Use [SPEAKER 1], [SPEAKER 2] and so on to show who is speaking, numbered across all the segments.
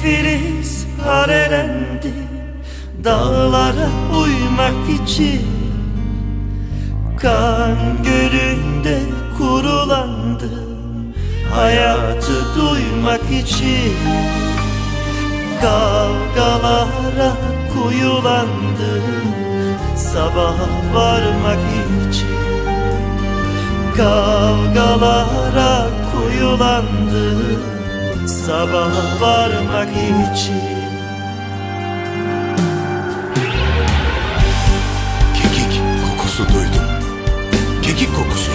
[SPEAKER 1] Biz biriz alelendi Dağlara uymak için Kan gölünde kurulandım Hayatı duymak için Kavgalara kuyulandım Sabaha varmak için Kavgalara kuyulandım Sabaha varmak için
[SPEAKER 2] Kekik kokusu duydum. Kekik kokusu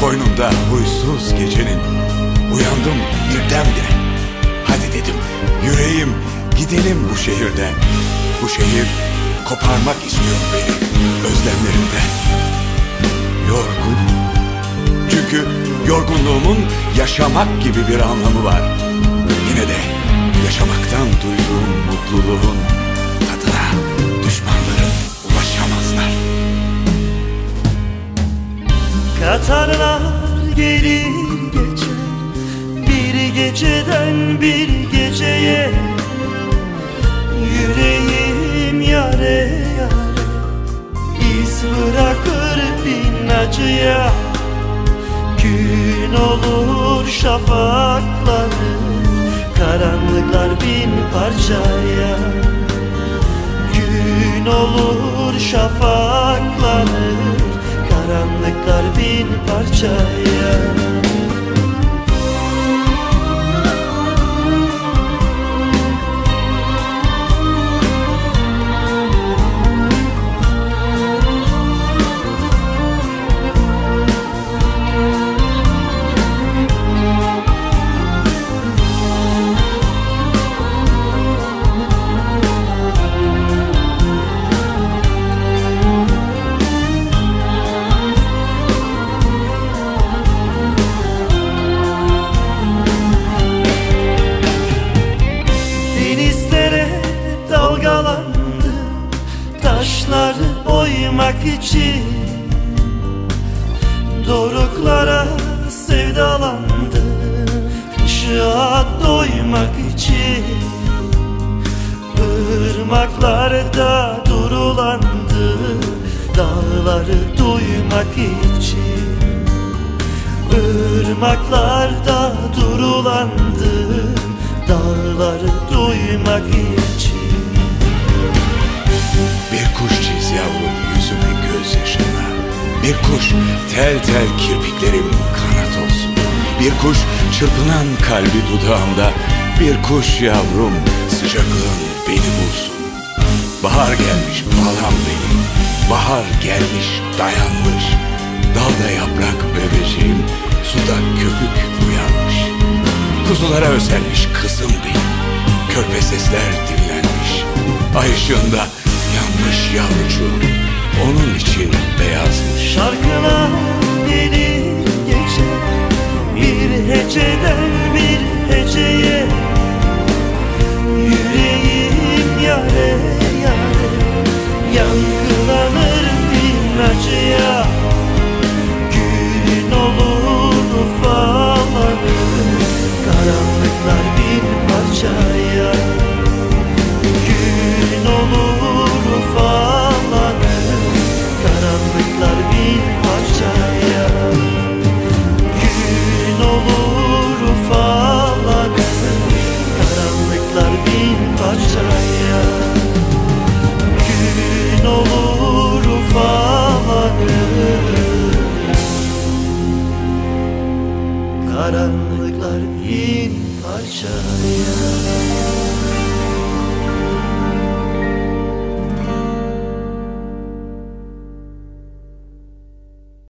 [SPEAKER 2] koynumda huysuz gecenin. Uyandım birdenbire. Hadi dedim yüreğim gidelim bu şehirden. Bu şehir koparmak istiyor beni özlemlerimden. Yorgun. Çünkü yorgunluğumun yaşamak gibi bir anlamı var. Yine de yaşamaktan duyduğum mutluluğun tadına düşmanlarım ulaşamazlar.
[SPEAKER 1] Katarlar gelir geçer Bir geceden bir geceye Yüreğim yare yare İz bırakır bin acıya Gün olur şafakları Karanlıklar bin parçaya. Gün olur şafaklanır Karanlıklar bin parçaya oymak için Doruklara sevdalandı Işığa doymak için Irmaklarda durulandı Dağları duymak için Irmaklarda durulandı Dağları duymak için
[SPEAKER 2] Bir kuş çiz yavrum Bir kuş tel tel kirpiklerim kanat olsun Bir kuş çırpınan kalbi dudağımda. Bir kuş yavrum sıcaklığın beni bulsun. Bahar gelmiş balam benim Bahar gelmiş dayanmış. Dalda yaprak bebeciğim Suda köpük uyanmış. Kuzulara özenmiş kızım benim. Körpe sesler dinlenmiş. Ay ışığında yanmış yavrucuğum Onun için beyazmış
[SPEAKER 1] Şarkına gelir geçer Bir heceden bir heceye. Yüreğim yare yare Yankılanır 这样